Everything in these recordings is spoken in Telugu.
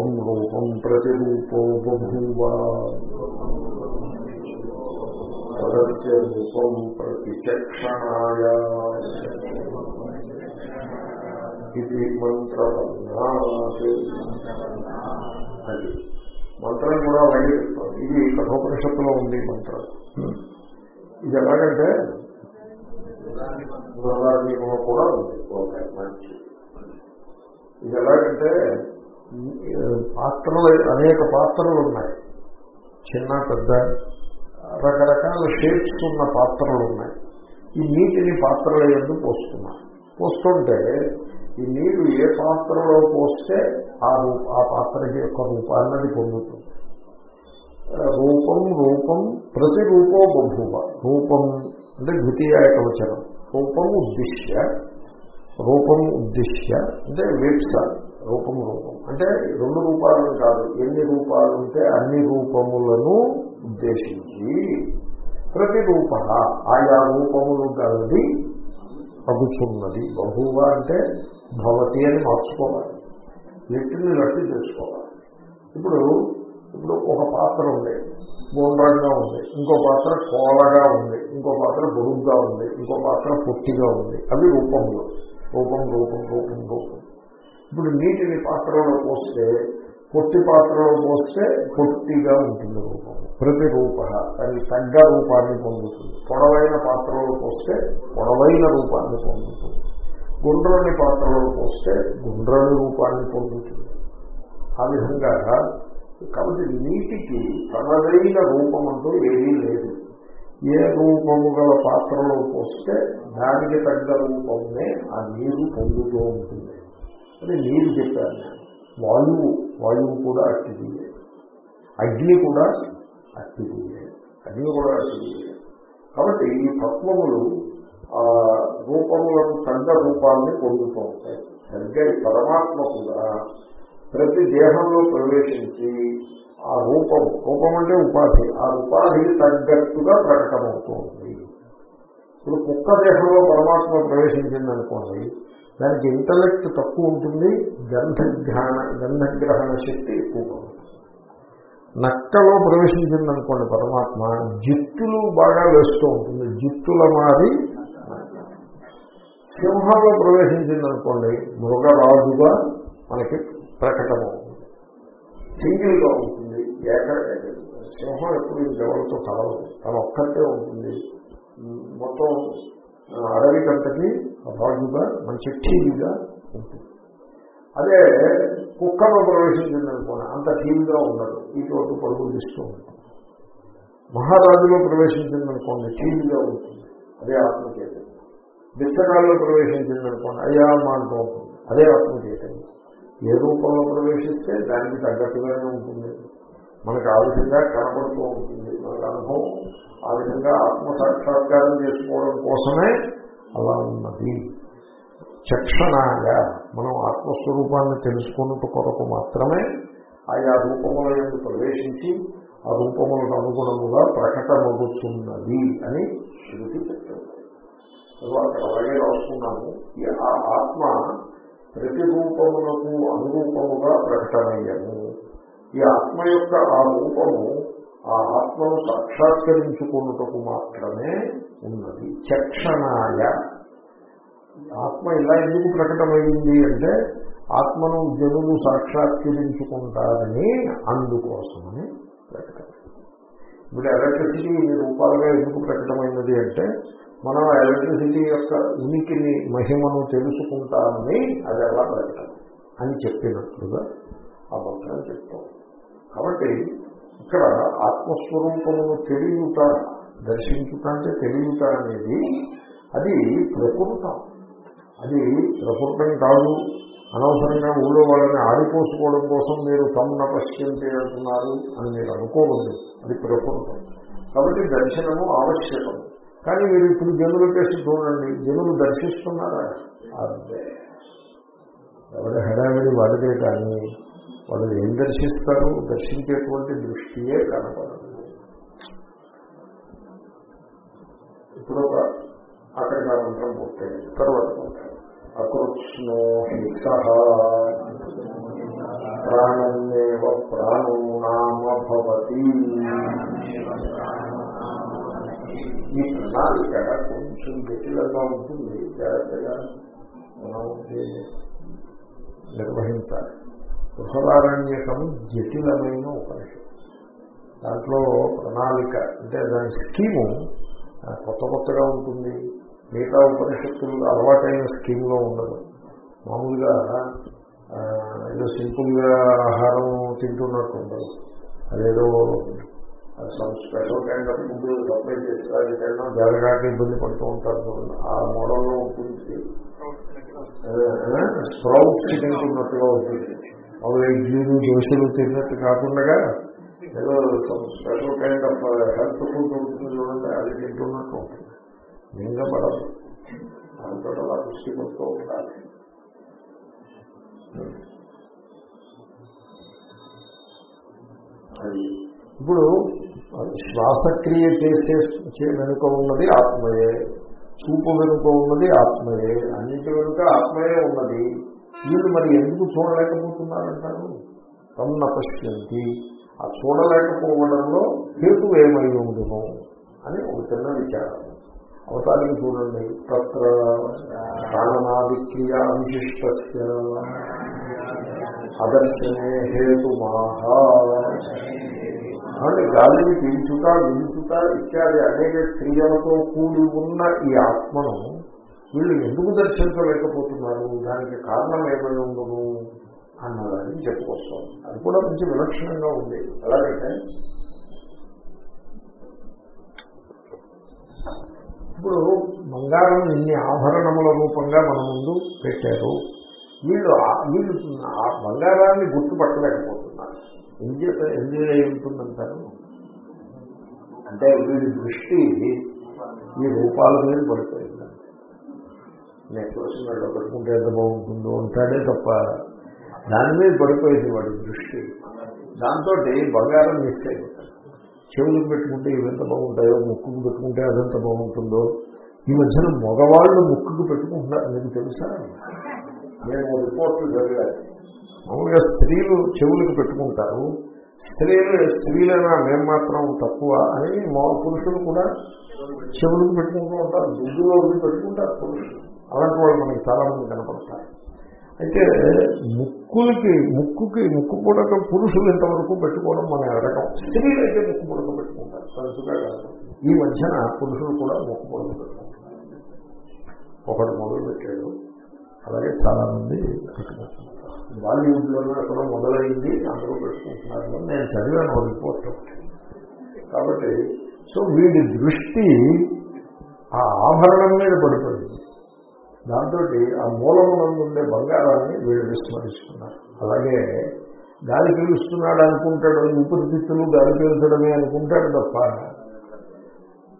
రూపం రూపం ప్రతిరూపో బభూవ. పదస్య రూపం ప్రతిచక్షణాయ. ఇది మంత్రవర్ణాత్ అది మంత్రం కూడా చెప్తాం ఇది కఠోపనిషత్తులో ఉంది మంత్రం. ఇది ఎలాగంటే కూడా ఉంది. ఓకే మంచి. ఇది ఎలాగంటే పాత్రలు అనేక పాత్రలు ఉన్నాయి. చిన్న పెద్ద రకరకాల షేప్స్ ఉన్న పాత్రలు ఉన్నాయి. ఈ నీటిని పాత్రల ఎందు పోస్తున్నారు పోస్తుంటే ఈ నీరు ఏ పాత్రలో పోస్తే ఆ రూప ఆ పాత్రకి యొక్క రూపాన్నది పొందుతుంది. రూపం రూపం ప్రతి రూపో బభూవ రూపం అంటే ద్వితీయ కవచనం రూపం ఉద్దిశ్య రూపం ఉద్దిశ్య అంటే వీప్స రూపం రూపం. అంటే రెండు రూపాలను కాదు. ఎన్ని రూపాలు ఉంటే అన్ని రూపములను ఉద్దేశించి ప్రతి రూప ఆయా రూపములు గలది అగుచున్నది బహువ అంటే భవతి అని మార్చుకోవాలి. లిట్టుని రట్టు చేసుకోవాలి. ఇప్పుడు ఇప్పుడు ఒక పాత్ర ఉంది. బోండ్రంగా ఉంది. ఇంకో పాత్ర కోలగా ఉంది. ఇంకో పాత్ర బొరుగ్గా ఉంది. ఇంకో పాత్ర పొట్టిగా ఉంది. అవి రూపంలో. రూపం రూపం రూపం రూపం. ఇప్పుడు నీటిని పాత్రలో పోస్తే పొట్టి పాత్రలో పోస్తే పొట్టిగా ఉంటుంది రూపం. ప్రతి రూప అది తగ్గ రూపాన్ని పొందుతుంది. పొడవైన పాత్రలో పోస్తే పొడవైన రూపాన్ని పొందుతుంది. గుండ్రని పాత్రలో పోస్తే గుండ్రని రూపాన్ని పొందుతుంది. ఆ విధంగా కాబట్టి నీటికి తనదైన రూపం అంటూ ఏదీ లేదు. ఏ రూపము గల పాత్రలో పోస్తే దానికి తగ్గ రూపమే ఆ నీరు పొందుతూ ఉంటుంది. అని నీరు చెప్పాను. నేను వాయువు వాయువు కూడా అట్టిదియే అగ్ని కూడా అట్టిదియే అగ్ని కూడా అట్టిదియే కాబట్టి ఈ తత్వములు ఆ రూపములకు తగ్గ రూపాన్ని పొందుతూ ఉంటాయి. సరిగ్గా ఈ పరమాత్మ కూడా ప్రతి దేహంలో ప్రవేశించి ఆ రూపం రూపం అంటే ఉపాధి ఆ ఉపాధికి తగ్గట్టుగా ప్రకటమవుతుంది ఇప్పుడు కుక్క దేహంలో పరమాత్మ ప్రవేశించిందనుకోండి దానికి ఇంటలెక్ట్ తక్కువ ఉంటుంది గంధగ్రహణ గంధగ్రహణ శక్తి ఎక్కువగా ఉంటుంది. నక్కలో ప్రవేశించిందనుకోండి పరమాత్మ జిత్తులు బాగా వేస్తూ ఉంటుంది జిత్తుల మారి సింహంలో ప్రవేశించిందనుకోండి మృగరాజుగా మనకి ప్రకటమవుతుంది సింగిల్గా ఉంటుంది ఏక సింహం ఎప్పుడు ఎవరితో కలవదు తన ఒక్కటే ఉంటుంది. మొత్తం అడవి కంటకి రాజుగా మంచి టీవీగా ఉంటుంది. అదే కుక్కలో ప్రవేశించిందనుకోండి అంత టీవీగా ఉండదు. ఇటువంటి పరుగులు తీస్తూ ఉంటుంది. మహారాజులో ప్రవేశించిందనుకోండి టీవీగా ఉంటుంది. అదే ఆత్మచైతన్యం. బిచ్చగాల్లో ప్రవేశించిందనుకోండి అయ్యా మా అంటూ అదే ఆత్మచైతన్యం. ఏ రూపంలో ప్రవేశిస్తే దానికి తగ్గట్టుగానే ఉంటుంది. మనకు ఆ విధంగా కనపడుతూ ఉంటుంది. మనకు అనుభవం ఆ విధంగా ఆత్మసాక్షాత్కారం చేసుకోవడం కోసమే అలా ఉన్నది. చక్షణంగా మనం ఆత్మస్వరూపాన్ని తెలుసుకున్నట్టు కొరకు మాత్రమే ఆయా రూపముల యొక్క ప్రవేశించి ఆ రూపములకు అనుగుణముగా ప్రకటమగుతున్నది అని శృతి చెప్తుంది తర్వాత అలాగే రాసుకున్నాము. ఈ ఆ ఆత్మ ప్రతి రూపములకు అనురూపముగా ప్రకటనయ్యము ఈ ఆత్మ యొక్క ఆ రూపము ఆ ఆత్మను సాక్షాత్కరించుకున్నటకు మాత్రమే ఉన్నది. చక్షణాయ. ఆత్మ ఇలా ఎందుకు ప్రకటమైంది అంటే ఆత్మను జనులు సాక్షాత్కరించుకుంటారని అందుకోసమని ప్రకటన ఇప్పుడు ఎలక్ట్రిసిటీ ఇన్ని రూపాలుగా ఎందుకు ప్రకటమైనది అంటే మనం ఎలక్ట్రిసిటీ యొక్క ఉనికిని మహిమను తెలుసుకుంటామని అది ఎలా ప్రకటన అని చెప్పినట్లుగా ఆ మంత్రం చెప్తాం కాబట్టి ఇక్కడ ఆత్మస్వరూపమును తెలియట దర్శించుట అంటే తెలియట అనేది అది ప్రకృతం. అది ప్రకృతం కాదు. అనవసరంగా ఊళ్ళో వాళ్ళని ఆడిపోసుకోవడం కోసం మీరు తమ్మున పశ్యంతి అంటున్నారు అని మీరు అనుకోవద్దు. అది ప్రకృతం. కాబట్టి దర్శనము ఆవశ్యకం. కానీ మీరు ఇప్పుడు జనుల కేసు చూడండి జనులు దర్శిస్తున్నారా? అదే ఎవరి హడావిడి వాడితే కానీ వాళ్ళు ఏం దర్శిస్తారు? దర్శించేటువంటి దృష్టియే కనపడదు. ఇప్పుడు ఒక అక్కడ ఆ మంత్రం పూర్తయింది. తర్వాత మంత్రం అకృష్ణో హిస ప్రాణన్య ప్రాణో నామ భవతి ఈ ప్రణాళిక కొంచెం జటిలంగా ఉంటుంది. జాగ్రత్తగా మనం నిర్వహించాలి. బృహదారణ్యకము జటిలమైన ఉపనిషత్తు. దాంట్లో ప్రణాళిక అంటే దాని స్కీము కొత్త కొత్తగా ఉంటుంది. మిగతా ఉపనిషత్తులు అలవాటైన స్కీమ్లో ఉండదు. మామూలుగా ఏదో సింపుల్గా ఆహారం తింటున్నట్టు ఉండదు. అదేదో some special kind of food supply చేస్తారు తినడం జరగాక ఇబ్బంది పడుతూ ఉంటారు. ఆ మోడల్లో ఉంటుంది. స్ప్రౌట్స్ తింటున్నట్టుగా ఉంటుంది. అవి ఇడ్లీలు దోశలు తిన్నట్టు కాకుండా ఏదో special kind of health food ఉంటుంది చూడండి అది తింటున్నట్టు ఉంటుంది. నింగా పడదు. దాంతో అలా దృష్టి పడుతూ ఉండాలి. అది ఇప్పుడు శ్వాసక్రియ చేసే వెనుక ఉన్నది ఆత్మయే. చూపు వెనుక ఉన్నది ఆత్మయే. అన్నిటి వెనుక ఆత్మయే ఉన్నది. వీళ్ళు మరి ఎందుకు చూడలేకపోతున్నారంటారు? తన్న పశ్యంతి ఆ చూడలేకపోవడంలో హేతు ఏమై ఉండును అని ఒక చిన్న విచారం. అవతారికి చూడండి. తత్ర ప్రాణనాదిక్రియా విశిష్ట అదర్శనే హేతుమాహ. అంటే గాలిని పీల్చుట వించుట ఇత్యాది అనేక క్రియలతో కూడి ఉన్న ఈ ఆత్మను వీళ్ళు ఎందుకు దర్శించలేకపోతున్నారు? దానికి కారణం ఏమై ఉండదు అన్నదాన్ని చెప్పుకొస్తాం. అది కూడా మంచి విలక్షణంగా ఉంది. ఎలాగంటే ఇప్పుడు బంగారం ఇన్ని ఆభరణముల రూపంగా మన ముందు పెట్టారు. వీళ్ళు వీళ్ళు బంగారాన్ని గుర్తుపట్టలేకపోతున్నారు. ఏం ఎందుకు అయి ఉంటుందంటారు అంటే వీడి దృష్టి ఈ రూపాల మీద పడిపోయింది. నెక్లెస్ మెడలో పెట్టుకుంటే ఎంత బాగుంటుందో అంటాడే తప్ప దాని మీద పడిపోయింది వాడి దృష్టి. దాంతో బంగారం మిస్ అయిపోతాడు. చెవులకు పెట్టుకుంటే ఇవి ఎంత బాగుంటాయో ముక్కుకు పెట్టుకుంటే అదంత బాగుంటుందో ఈ మధ్యన మగవాళ్ళు ముక్కుకు పెట్టుకుంటున్నారు మీకు తెలుసా? నేను రిపోర్ట్లు చదివాను. మామూలుగా స్త్రీలు చెవులకు పెట్టుకుంటారు. స్త్రీలు స్త్రీలైనా మేము మాత్రం తక్కువ అని మా పురుషులు కూడా చెవులకు పెట్టుకుంటూ ఉంటారు. దుద్దులో పెట్టుకుంటారు పురుషులు. అలాంటి వాళ్ళు మనకి చాలా మంది కనపడతారు. అయితే ముక్కులకి ముక్కుకి ముక్కు పుడక పురుషులు ఇంతవరకు పెట్టుకోవడం మన రకం స్త్రీలు అయితే ముక్కు పుడక పెట్టుకుంటారు. తరచుగా కాదు. ఈ మధ్యన పురుషులు కూడా ముక్కు పుడక పెట్టుకుంటారు. ఒకడు మొదలు పెట్టాడు. అలాగే చాలామంది పెట్టుకుంటున్నారు. బాలీవుడ్లోనే ఎక్కడో మొదలైంది అందరూ పెట్టుకుంటున్నారు నేను చదివాను రిపోర్ట్ ఒకటి. కాబట్టి సో వీడి దృష్టి ఆ ఆభరణం మీద పడిపోయింది. దాంతో ఆ మూలమునందు ఉండే బంగారాన్ని వీళ్ళు విస్మరిస్తున్నారు. అలాగే గాలి పీలుస్తున్నాడు అనుకుంటాడు ఊపిరితిత్తులు గాలి పీల్చడమే అనుకుంటాడు తప్ప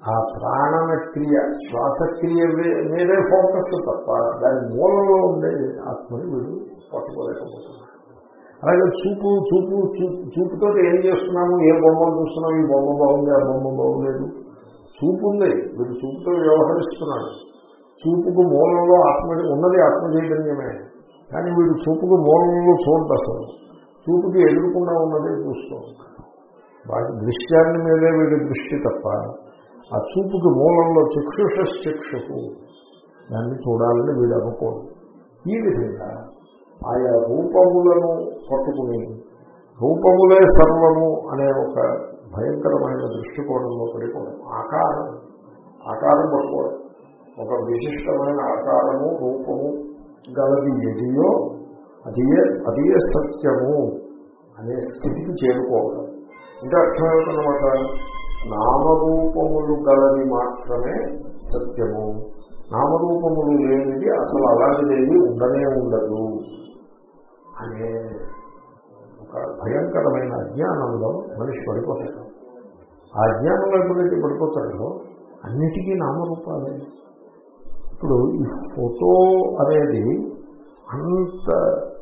ఆ ప్రాణన క్రియ శ్వాసక్రియ మీదే ఫోకస్ తప్ప దాని మూలంలో ఉండే ఆత్మని వీడు పట్టుకోలేకపోతున్నాడు అలాగే చూపు చూపు చూ- చూపుతో ఏం చేస్తున్నాము? ఏ బొమ్మలు చూస్తున్నాము ఈ బొమ్మ బాగుంది ఆ బొమ్మ బాగులేదు. చూపు ఉంది వీడు చూపుతో వ్యవహరిస్తున్నాడు. చూపుకు మూలంలో ఆత్మ ఉన్నది ఆత్మ చైతన్యమే కానీ వీడు చూపుకు మూలంలో చూడదు అసలు. చూపుకి ఎదురుకుండా ఉన్నదే చూస్తూ ఉంటాడు. వాటి దృశ్యాన్ని మీదే వీడి దృష్టి తప్ప ఆ చూపుకి మూలంలో చక్షుష చక్షుకు దాన్ని చూడాలని వీడు అనుకోడు. ఈ విధంగా ఆయా రూపములను పట్టుకుని రూపములే సర్వము అనే ఒక భయంకరమైన దృష్టికోణంలో పడిపోవడం ఆకారం ఆకారం పట్టుకోవడం. ఒక విశిష్టమైన ఆకారము రూపము గలది ఎదియో అదియే అదియే సత్యము అనే స్థితికి చేరుకోవడం ఇంకా అర్థమవుతున్నమాట నామరూపములు గలది మాత్రమే సత్యము. నామరూపములు లేనిది అసలు అలాంటిదేది ఉండనే ఉండదు అనే ఒక భయంకరమైన అజ్ఞానంలో మనిషి పడిపోతాడు. ఆ అజ్ఞానంలో ఎప్పుడైతే పడిపోతాడో అన్నిటికీ నామరూపాలే. ఇప్పుడు ఈ ఫోటో అనేది అంత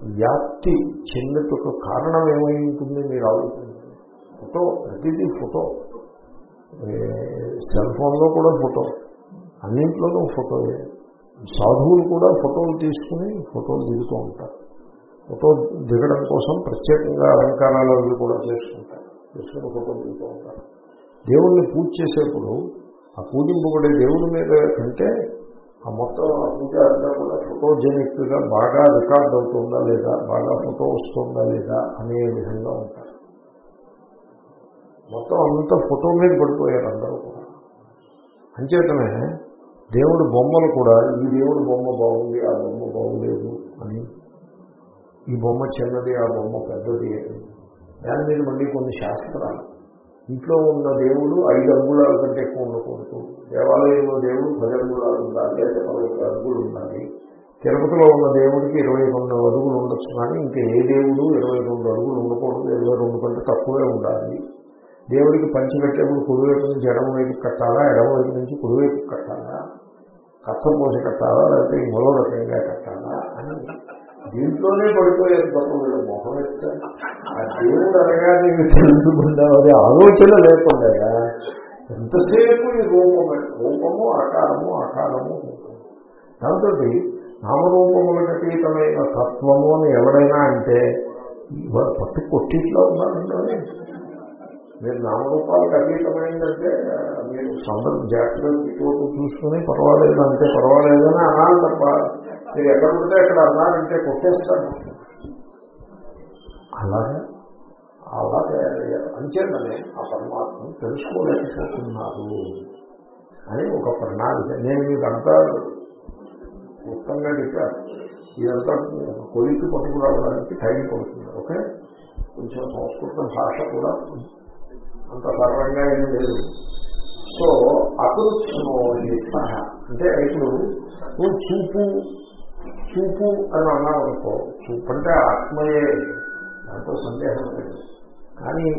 వ్యాప్తి చెందుటకు కారణం ఏమై ఉంటుంది మీరు ఆలోచించండి. ఫోటో ప్రతిదీ ఫోటో. సెల్ ఫోన్లో కూడా ఫోటో. అన్నింట్లోనూ ఫోటోయే సాధువులు కూడా ఫోటోలు తీసుకుని ఫోటోలు దిగుతూ ఉంటారు. ఫోటో దిగడం కోసం ప్రత్యేకంగా అలంకారాలు అవి కూడా చేసుకుంటారు. చేసుకుని ఫోటో దిగుతూ ఉంటారు. దేవుణ్ణి పూజ చేసేప్పుడు ఆ పూజింపబడే దేవుడి మీద కంటే ఆ మొత్తం పూజ అంతా కూడా ఫోటోజెనిక్గా బాగా రికార్డ్ అవుతుందా లేదా బాగా ఫోటో వస్తుందా లేదా అనే విధంగా ఉంటారు. మొత్తం అంతా ఫోటో మీద పడిపోయారు అందరూ కూడా. అంచేతనే దేవుడి బొమ్మలు కూడా ఈ దేవుడి బొమ్మ బాగుంది ఆ బొమ్మ బాగులేదు అని ఈ బొమ్మ చిన్నది ఆ బొమ్మ పెద్దది అని. దాని మీద మళ్ళీ కొన్ని శాస్త్రాలు. ఇంట్లో ఉన్న దేవుడు ఐదు అంగుళాల కంటే ఎక్కువ ఉండకూడదు. దేవాలయంలో దేవుడు పది అంగుళాలు ఉండాలి లేదా పదకొండు అడుగులు ఉండాలి. తిరుపతిలో ఉన్న దేవుడికి ఇరవై రెండు అడుగులు ఉండొచ్చు కానీ ఇంకా ఏ దేవుడు ఇరవై రెండు అడుగులు ఉండకూడదు ఇరవై రెండు కంటే తక్కువే ఉండాలి. దేవుడికి పంచగట్టేప్పుడు కుడివైపు నుంచి ఎడమవైపు కట్టాలా ఎడమ వైపు నుంచి కుడివైపు కట్టాలా? కచ్చపోసి కట్టాలా లేకపోతే మరో రకంగా కట్టాలా? అని దీంట్లోనే పడిపోయారు తప్ప వీళ్ళు మొహం ఆ దేవుడు అనగా నీకు తెలుసుకుందా ఆలోచన లేకుండా. ఎంతసేపు ఈ రూపమే రూపము ఆకారము ఆకారము దాంతో నామరూపములకు అతీతమైన తత్వము అని ఎవరైనా అంటే వాడు పట్టు కొట్టిట్లో ఉన్నారంటే మీరు నామరూపాలకు అతీతమైందంటే మీరు సందర్భ జాగ్రత్తగా ఇటువంటి చూసుకుని పర్వాలేదు అంటే పర్వాలేదని అనాలి తప్ప మీరు ఎక్కడ ఉంటే అక్కడ అన్నారంటే కొట్టేస్తాను అలాగే. అలా తయారయ్యారు. అంచేతనే ఆ పరమాత్మను తెలుసుకోలేకపోతున్నారు అని ఒక ప్రణాళిక. నేను మీకంతా మొత్తంగా చెప్పాను. ఇదంతా కొలికి పట్టుకురావడానికి టైం పడుతుంది. ఓకే? కొంచెం సంస్కృత భాష కూడా అంత సరళంగా ఏం లేదు. సో అకృత్సమో సహ అంటే ఇప్పుడు నువ్వు చూపు చూపు అని అన్నావు అనుకో చూపు అంటే ఆత్మయే. దాంట్లో సందేహం లేదు. కానీ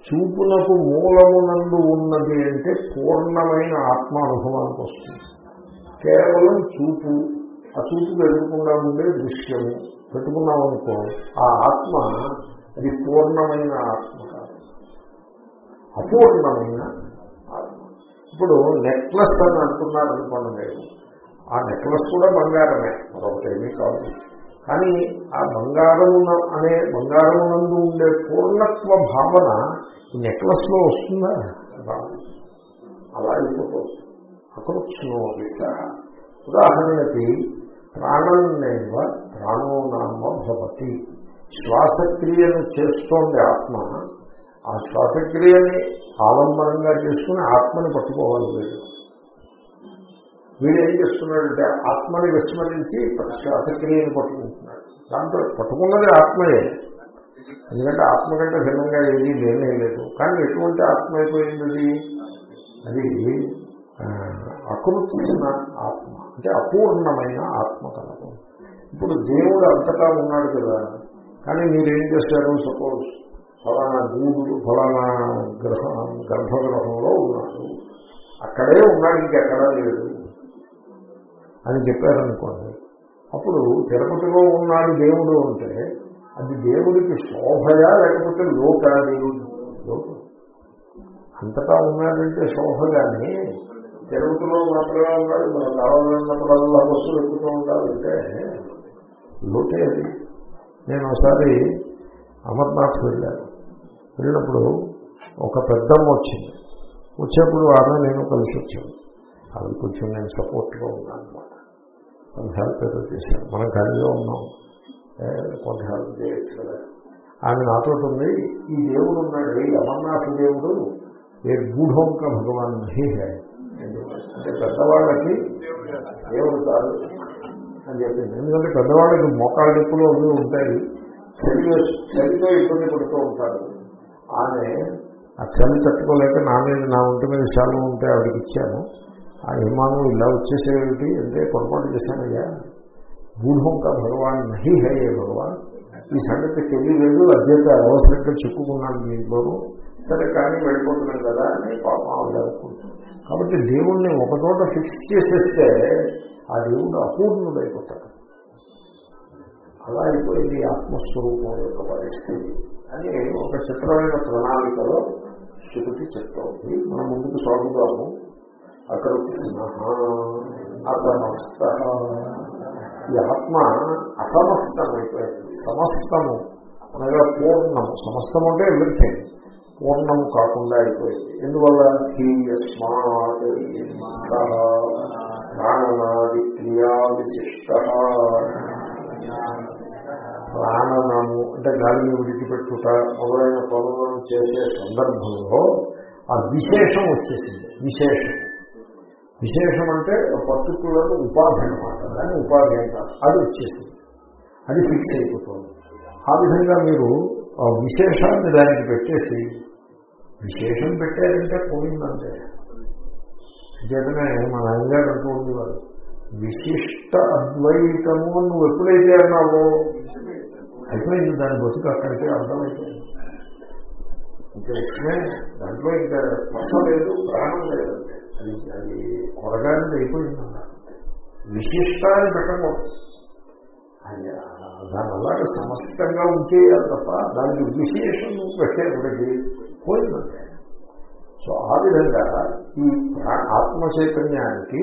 చూపునకు మూలమునందు ఉన్నది అంటే పూర్ణమైన ఆత్మ అనుభవానికి వస్తుంది. కేవలం చూపు ఆ చూపు ఎదురకుండా ఉండే దృశ్యము పెట్టుకున్నామనుకో ఆ ఆత్మ అది పూర్ణమైన ఆత్మ కాదు. అపూర్ణమైన ఆత్మ. ఇప్పుడు నెక్లెస్ అని అంటున్నారు అనుకోండి ఆ నెక్లెస్ కూడా బంగారమే. మరొకటేమీ కాదు. కానీ ఆ బంగారం అనే బంగారమునందు ఉండే పూర్ణత్వ భావన నెక్లెస్లో వస్తుందా? అలా అయిపోతుంది. అకృత్స్నో దిశ. ఉదాహరణకి ప్రాణంనేవ ప్రాణోనామ భవతి. శ్వాసక్రియను చేస్తోంది ఆత్మ. ఆ శ్వాసక్రియని ఆలంబనంగా చేసుకుని ఆత్మని పట్టుకోవాలి మీరు. వీడు ఏం చేస్తున్నాడంటే ఆత్మని విస్మరించి శ్వాసక్రియను పట్టుకుంటున్నాడు. దాంతో పట్టుకున్నది ఆత్మయే. ఎందుకంటే ఆత్మ కంటే భిన్నంగా ఏది లేనే లేదు. కానీ ఎటువంటి ఆత్మ అయిపోయింది అది ఆ, ఆత్మ. అంటే అపూర్ణమైన ఆత్మ కలదు. ఇప్పుడు దేవుడు అంతటా ఉన్నాడు కదా. కానీ మీరేం చేస్తారు సపోజ్ ఫలానా దేవుడు ఫలానా గ్రహం గర్భగ్రహంలో ఉన్నాడు. అక్కడే ఉన్నాడు ఇంకెక్కడా లేదు అని చెప్పారనుకోండి. అప్పుడు తిరుపతిలో ఉన్నాడు దేవుడు అంటే అది దేవుడికి శోభయా లేకపోతే లోకాది లోకం. అంతటా ఉన్నాడంటే శోభ కానీ తిరుపతిలో మాత్రమే ఉన్నాడు మన కావాలన్నప్పుడల్లా వస్తువులు ఎక్కుతూ ఉండాలంటే లోటే అది. నేను ఒకసారి అమర్నాథ్ వెళ్ళాను. వెళ్ళినప్పుడు ఒక పెద్దమ్మ వచ్చింది. వచ్చేప్పుడు ఆమె నేను కలిసి వచ్చాను అది కొంచెం నేను సపోర్ట్గా ఉన్నాను అనమాట సమ్ హెల్ప్ ఏదో చేశాను. మనం ఖాళీలో ఉన్నాం. కొంత హెల్ప్ చేయొచ్చు కదా. ఆమె నాతో ఉంది ఈ దేవుడు ఉన్నాడు. ఈ అమర్నాథ్ దేవుడు ఏ గూఢోంక భగవాన్ నహి హే. అంటే పెద్దవాళ్ళకి దేవుడు కాదు అని చెప్పింది. ఎందుకంటే పెద్దవాళ్ళకి మోకాళ్ళ నిప్పులు అవి ఉంటాయి. చలిలో చలితో ఇబ్బంది పడుతూ ఉంటారు. ఆమె ఆ చలి తట్టుకోలేక నా మీద నా ఒంటి మీద శాలం ఉంటే ఆవిడకి ఇచ్చాను. ఆ విమానం ఇలా వచ్చేసేమిటి అంటే పొరపాటు చేశానయ్యా. గూఢంక భగవాన్ నహి హే భగవాన్. ఈ సంగతి తెలియలేదు. అధ్యత అవసరంగా చెప్పుకున్నాను దీంట్లోనూ సరే కానీ వెళ్ళిపోతున్నాను కదా అని పాపం ఆవిడ కాబట్టి దేవుణ్ణి ఒక చోట ఫిక్స్ చేసేస్తే ఆ దేవుడు అపూర్ణుడైపోతాడు. అలా అయిపోయింది ఆత్మస్వరూపం యొక్క పరిస్థితి అని ఒక చిత్రమైన ప్రణాళికలో శృతి చెప్తోంది. మనం ముందుకు సాగుతాము అకృత్న అసమస్త ఈ ఆత్మ అసమస్తమైపోయింది. సమస్తము అనగా పూర్ణము. సమస్తము అంటే ఎవ్రీథింగ్ పూర్ణము కాకుండా అయిపోయింది. ఎందువల్ల? హీయస్మాత్ ప్రాణనాది క్రియా విశిష్ట ప్రాణనము అంటే గాలిని విడిచిపెట్టుట మొదలైన పనులను చేసే సందర్భంలో ఆ విశేషం వచ్చేసింది. విశేషం. విశేషం అంటే పర్టికులర్ ఉపాధి అనమాట దాన్ని ఉపాధి అంటారు. అది వచ్చేసింది. అది ఫిక్స్ అయిపోతుంది. ఆ విధంగా మీరు విశేషాన్ని దానికి పెట్టేసి విశేషం పెట్టారంటే పోయిందంటే. చేతనే మన నాన్నగారు అంటూ ఉండేవారు విశిష్ట అద్వైతము అని నువ్వు ఎప్పుడైతే అన్నావో అయిపోయింది దాని బతుకు అక్కడికే అర్థమైపోయింది. ఇంకా ఇష్టమే దాంట్లో ఇంకా స్పర్శ లేదు ప్రాణం లేదు. అది అది కొరగానే అయిపోయింది విశిష్టాన్ని పెట్టకూడదు. అది దాని అలాగే సమస్తంగా ఉంచేయాలి తప్ప దానికి విశేషం పెట్టేప్పటికి పోయిందంటే సో ఆ విధంగా ఈ ఆత్మ చైతన్యానికి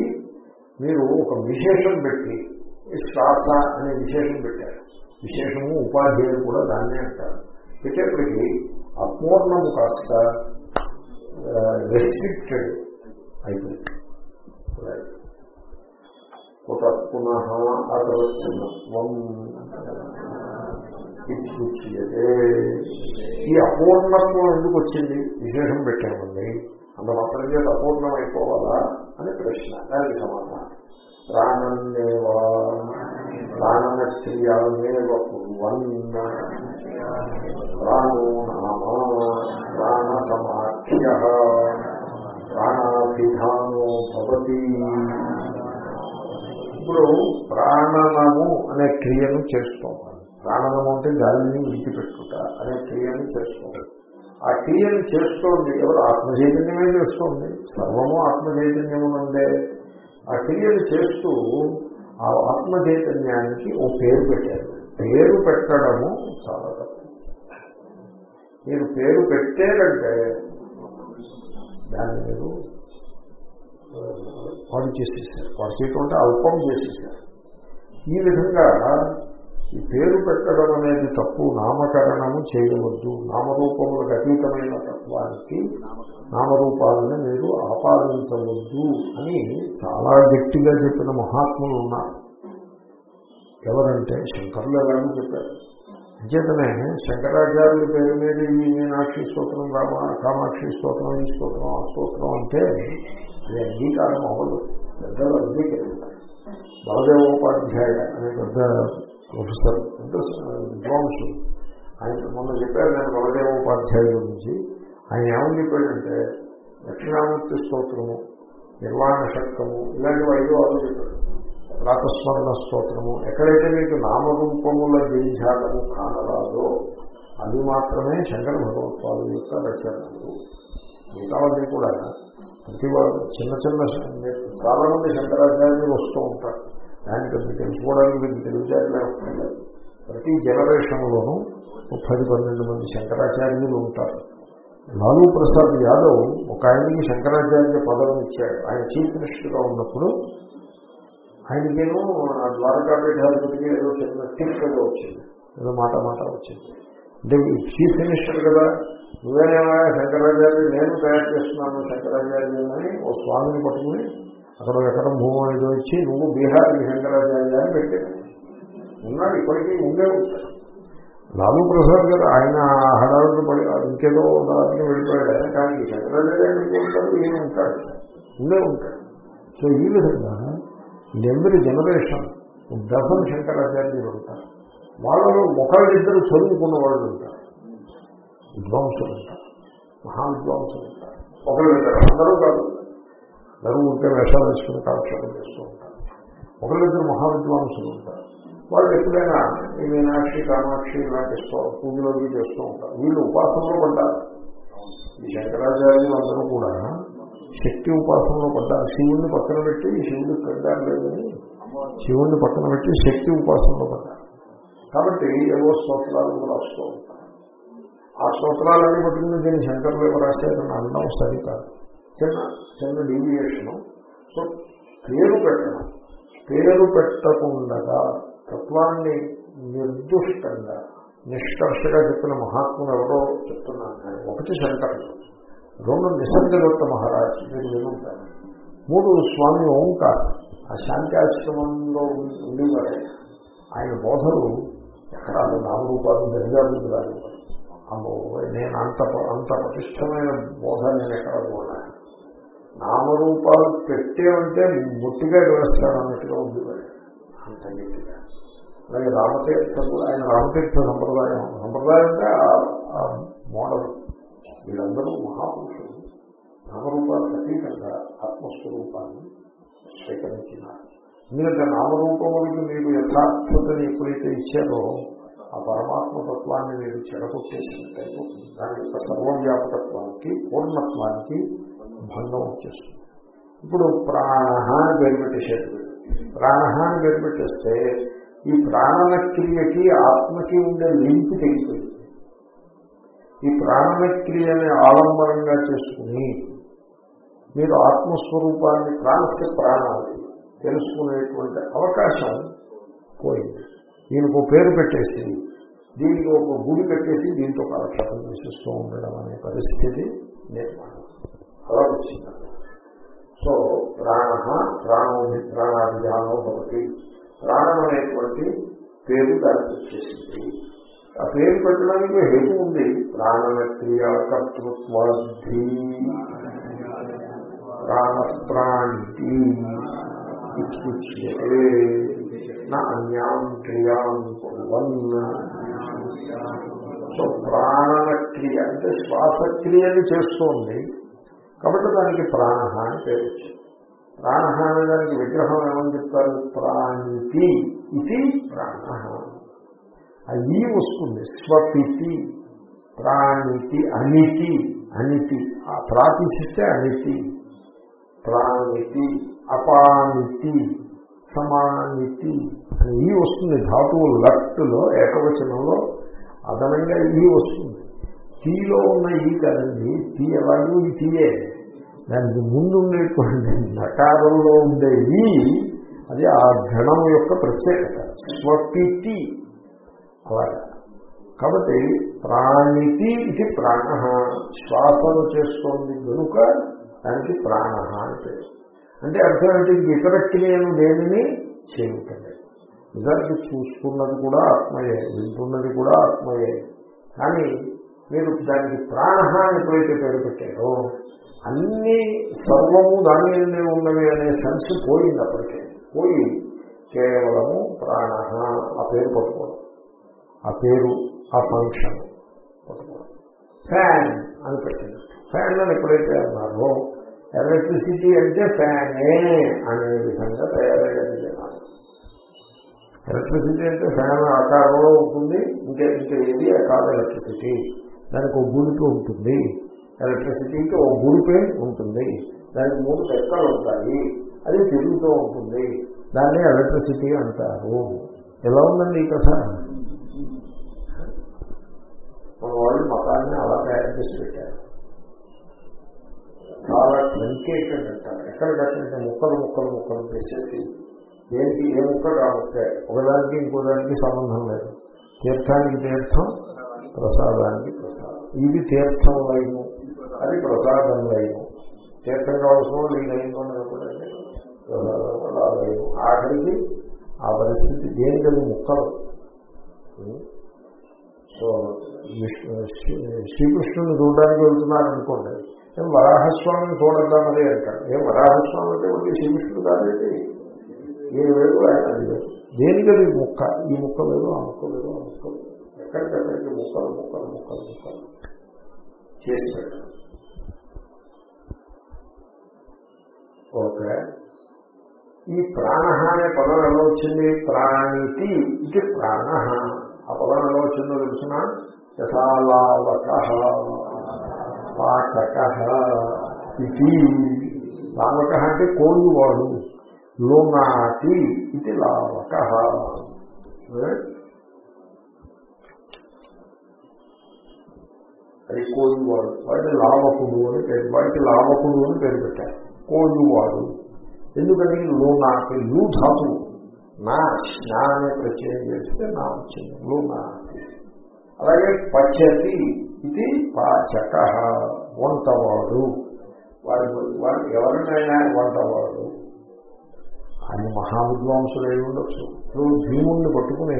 మీరు ఒక విశేషం పెట్టి శ్వాస అనే విశేషం పెట్టారు. విశేషము ఉపాధ్యాయులు కూడా దాన్నే అంటారు. పెట్టేప్పటికీ అపూర్ణము కాస్త రెస్ట్రిక్టెడ్ అయిపోయింది. ఒక పునః అతవత్సనత్వం ఇచ్చుచ్యతే ఈ అపూర్ణత్వం ఎందుకు వచ్చింది? విశేషం పెట్టామండి అంత మాత్రం చేత అపూర్ణం అయిపోవాలా అని ప్రశ్న. దానికి సమాధానం. ప్రాణన్నేవా ప్రాణక్రియాన్నేవ కుర్వన్. ప్రాణో నామ. ప్రాణ సమాఖ్య ప్రాణాభిధానో భవతి. ఇప్పుడు ప్రాణనము అనే క్రియను చేసుకోవాలి. ప్రాణనము అంటే గాలిని విడిచిపెట్టుట అనే క్రియను చేసుకోవాలి. ఆ క్రియను చేసుకోండి ఎవరు ఆత్మచైతన్యమే చేసుకోండి సర్వము ఆత్మచైతన్యమునందే ఆ క్రియను చేస్తూ ఆ ఆత్మచైతన్యానికి ఓ పేరు పెట్టారు. పేరు పెట్టడము చాలా తప్పు మీరు పేరు పెట్టారంటే దాన్ని మీరు పాడు చేసేసారు. పాడు చేయటం అంటే అల్పం చేసేసారు. ఈ విధంగా ఈ పేరు పెట్టడం అనేది తప్పు. నామకరణము చేయవద్దు. నామరూపములకు అతీతమైన తత్వానికి నామరూపాలను మీరు ఆపాదించవద్దు అని చాలా గట్టిగా చెప్పిన మహాత్ములు ఉన్నారు. ఎవరంటే శంకరులు ఎలాగో చెప్పారు. అంచేతనే శంకరాచార్యుల పేరు మీద ఈ మీనాక్షి స్తోత్రం రామ కామాక్షి స్తోత్రం ఈ స్తోత్రం ఆ స్తోత్రం అంటే అది అంగీకారం అవ్వదు. పెద్దలు అంగీకరించారు బలదేవోపాధ్యాయ అనే పెద్ద ప్రొఫెసర్ అంటే విద్వాంసులు ఆయన మొన్న చెప్పారు నేను బలదేవోపాధ్యాయుల గురించి. ఆయన ఏమని చెప్పాడంటే దక్షిణామూర్తి స్తోత్రము నిర్వాణ శక్తము ఇలాంటివి ఐదు ఆరు చెప్పాడు. ప్రాతస్మరణ స్తోత్రము. ఎక్కడైతే మీకు నామరూపముల గిరిజాతము కానరాదో అది మాత్రమే శంకర భగవత్పాదు యొక్క రచనలు. మిగతావన్నీ కూడా ప్రతి వాళ్ళు చిన్న చిన్న చాలా మంది శంకరాచార్యులు వస్తూ ఉంటారు. దాన్ని పెద్ద తెలుసుకోవడానికి మీకు తెలివితేటలే ప్రతి జనరేషన్లోనూ పది పన్నెండు మంది శంకరాచార్యులు ఉంటారు. లాలూ ప్రసాద్ యాదవ్ ఒక ఆయనకి శంకరాచార్య పదవిని ఇచ్చాడు ఆయన చీఫ్ మినిస్టర్గా ఉన్నప్పుడు ఆయనకేమో ఆ ద్వారకాపీఠాధిపతికి ఏదో చిన్న టిప్ ఏదో వచ్చింది. ఏదో మాట మాట వచ్చింది. అంటే ఈ చీఫ్ మినిస్టర్ కదా నువ్వేనేమా శంకరాచార్య నేను తయారు చేస్తున్నాను శంకరాచార్య అని ఓ స్వామిని పట్టుకుని అక్కడ ఎక్కడ భూమి ఏదో ఇచ్చి నువ్వు బీహార్కి శంకరాచార్య అని పెట్టాను ఉన్నాడు ఇప్పటికీ ఉండే ఉంటాడు. లాలూ ప్రసాద్ గారు ఆయన హడావుడు పడి ఇంకేదో దాన్ని వెళ్ళిపోయాడు. కానీ శంకరాచార్య ఉంటాడు ఈయన ఉంటాడు. ఉండే ఉంటాడు. సో ఈ విధంగా ఎవరి జనరేషన్. దశం శంకరాచార్యులు ఉంటారు. వాళ్ళలో ఒకళ్ళిద్దరు చదువుకున్న వాళ్ళు ఉంటారు. విద్వాంసులు ఉంటారు. మహావిద్వాంసులు ఉంటారు. ఒకళ్ళిద్దరు అందరూ కాదు. అందరూ ఉంటే వేషాలు వేసుకుని కాలక్షేపం చేస్తూ ఉంటారు. ఒకళ్ళిద్దరు మహావిద్వాంసులు ఉంటారు. వాళ్ళు ఎప్పుడైనా ఈ మీనాక్షి కామాక్షి ఇలాంటి పూజలోకి చేస్తూ ఉంటారు. వీళ్ళు ఉపాసనలో పడ్డారు. ఈ శంకరాచార్యులు అందరూ కూడా శక్తి ఉపాసనలో పడ్డారు. శివుణ్ణి పక్కన పెట్టి శివుడికి కడ్డారు లేదని శివుణ్ణి పక్కన పెట్టి శక్తి ఉపాసనలో పడ్డారు. కాబట్టి ఏవో స్తోత్రాలు రాస్తూ ఉంటారు ఆ స్తోత్రాలన్నీ పట్టుకుని దీన్ని శంకర్లు ఏమో రాశారని అనడం సరికాదు. చిన్న చిన్న డీవియేషను సో పేరు పెట్టడం. పేరు పెట్టకుండా తత్వాన్ని నిర్దుష్టంగా నిష్కర్షగా చెప్పిన మహాత్ములు ఎవరో చెప్తున్నాను ఒకటి శంకర్లు రెండు నిసర్గదత్త మహారాజ్ మీరు వినుంటారు మూడు స్వామి ఓంకార్. ఆ శాంతి ఆశ్రమంలో ఆయన బోధలు ఎక్కడ అది నామరూపాలు దరిదారులకు కాదు అమ్మో నేను అంత అంత ప్రతిష్టమైన బోధ నేను ఎక్కడ కూడా నామరూపాలు పెట్టేమంటే ముట్టిగా వేస్తాడు అన్నట్టుగా ఉంది అంత గట్టిగా అలాగే రామతీర్థ ఆయన రామతీర్థ సంప్రదాయం సంప్రదాయం అంటే ఆ మోడల్ వీళ్ళందరూ మహాపురుషులు. నామరూపాలకు అతీతంగా ఆత్మస్వరూపాన్ని స్వీకరించినారు. ఎందుకంటే నామరూపములకు మీరు యథార్థతని ఎప్పుడైతే ఇచ్చారో ఆ పరమాత్మ తత్వాన్ని మీరు చెడగొట్టేసినట్టయితే దాని యొక్క సర్వవ్యాపకత్వానికి పూర్ణత్వానికి భంగం వచ్చేస్తుంది. ఇప్పుడు ప్రాణ అని పేరు పెట్టేసేది ప్రాణ అని పేరు పెట్టేస్తే ఈ ప్రాణన క్రియకి ఆత్మకి ఉండే లింక్ తెగిపోయింది. ఈ ప్రాణన క్రియని ఆలంబనంగా చేసుకుని మీరు ఆత్మస్వరూపాన్ని ప్రాణస్య ప్రాణాన్ని తెలుసుకునేటువంటి అవకాశం పోయింది. దీనికి ఒక పేరు పెట్టేసి దీనికి ఒక గుడి పెట్టేసి దీంతో కాలక్షేపం చేసిస్తూ ఉండడం అనే పరిస్థితి నిర్మాణం. అలా వచ్చింది. సో ప్రాణ ప్రాణో ప్రాణాభిధానం ఒకటి ప్రాణం అనేటువంటి పేరు దానికి వచ్చేసింది. ఆ పేరు పెట్టడానికి హేతు ఉంది. ప్రాణక్రియ కర్తృత్వాధి ప్రాణప్రాణితి నా అన్యాం క్రియాం కుర్వన్. సో ప్రాణక్రియ అంటే శ్వాసక్రియని చేస్తోంది. కాబట్టి దానికి ప్రాణ అని పేరు వచ్చింది. ప్రాణ అనే దానికి విగ్రహం ఏమని చెప్తారు? ప్రాణితి. ఇది ప్రాణ అది వస్తుంది. స్వపితి ప్రాణితి అనితి అనితి. ఆ ప్రాతిశిస్తే అనితి. ప్రాణితి అపానితి సమానితి అని ఈ వస్తుంది ధాతువు లక్ట్లో ఏకవచనంలో అదనంగా ఈ వస్తుంది. టీలో ఉన్న ఈ కదండి టీ ఎలాగూ ఈ తీయే. దానికి ముందు ఉండేటువంటి నకారంలో ఉండే ఈ అది ఆ గణం యొక్క ప్రత్యేకత. స్వపితి కాబట్టి ప్రాణితి ఇది ప్రాణ. శ్వాసను చేస్తోంది కనుక దానికి ప్రాణ అని అంటే అర్థం ఏంటి? ఇతర క్రియను దేనిని చేయటమే. నిజానికి చూసుకున్నది కూడా ఆత్మయే వింటున్నది కూడా ఆత్మయే. కానీ మీరు దానికి ప్రాణ అని ఎప్పుడైతే పేరు పెట్టారో అన్ని సర్వము దాని మీదనే ఉన్నవి అనే సెన్స్ పోయింది అప్పటికే. పోయి కేవలము ప్రాణ ఆ పేరు పట్టుకోవడం. ఆ పేరు ఆ ఫంక్షన్. ఫ్యాన్ అని పెట్టింది ఫ్యాన్ అని ఎప్పుడైతే అన్నారో ఎలక్ట్రిసిటీ అంటే ఫ్యానే అనే విధంగా తయారయ్యేది జనాలు. ఎలక్ట్రిసిటీ అంటే ఫ్యాన్ ఆకారంలో ఉంటుంది ఇంకా ఇంకా ఏది కాదు ఎలక్ట్రిసిటీ. దానికి ఒక గుడిపు ఉంటుంది. ఎలక్ట్రిసిటీకి ఒక గుడిపే ఉంటుంది. దానికి మూడు రెక్కలు ఉంటాయి. అది తిరుగుతూ ఉంటుంది. దాన్ని ఎలక్ట్రిసిటీ అంటారు. ఎలా ఉందండి ఈ కథ? మన వాళ్ళు మతాన్ని అలా తయారు చేసి పెట్టారు. చాలా ట్రంకేటెడ్ అంటారు. ఎక్కడికక్కడికి ముక్కలు ముక్కలు ముక్కలు చేసేసి దేనికి ఏ ముక్క కావచ్చే ఒకదానికి ఇంకోదానికి సంబంధం లేదు. తీర్థానికి తీర్థం ప్రసాదానికి ప్రసాదం. ఇది తీర్థం లైను అది ప్రసాదం లైను. తీర్థం కావాల్సిన వాళ్ళు ఈ లైన్లో నిలబడండి. ఆఖరికి ఆ పరిస్థితి దేనికది ముక్కలు? సో శ్రీకృష్ణుని చూడడానికి వెళ్తున్నారనుకోండి ఏం వరాహస్వామిని చూడద్దా మరి? అంటారు. ఏం వరాహస్వామి అంటే ఉంది శ్రీకృష్ణుడు కాదండి. ఏ వేరు ఆయన అది వేరు దేనికది ముక్క? ఈ ముక్క వేరు ఆ ముక్క వేరు ఆ ముక్క వేరు ఎక్కడికక్కడికి ముక్కలు ముక్కలు ముక్కలు ముక్కలు. చేసి పెట్టారు ఓకే. ఈ ప్రాణ అనే పదం ఎలా వచ్చింది? ప్రాణితి ఇది ప్రాణ ఆ పదం ఎలా వచ్చిందో తెలిసిన? యథాలావక పాచక ఇది. లావక అంటే కోలువాడు లోనాటి ఇది లావక. అది కోయువాడు వాటి లావకుడు అని పేరు. వాడికి లావకుడు అని పేరు పెట్టారు. కోయువాడు ఎందుకని? లోనాటి లూ ధాతువు నా స్నా అనే ప్రత్యయం చేస్తే నా వచ్చింది నా అలాగే పచ్చతి ఇది పాచక వంటవాడు. వాడి వాడు ఎవరినైనా వంటవాడు. ఆయన మహావిద్వాంసులు అయి ఉండొచ్చు. ఇప్పుడు భీముణ్ణి పట్టుకుని